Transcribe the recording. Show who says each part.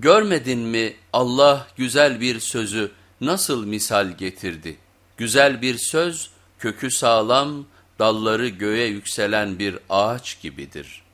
Speaker 1: Görmedin mi Allah güzel bir sözü nasıl misal getirdi? Güzel bir söz kökü sağlam, dalları göğe yükselen bir ağaç gibidir.''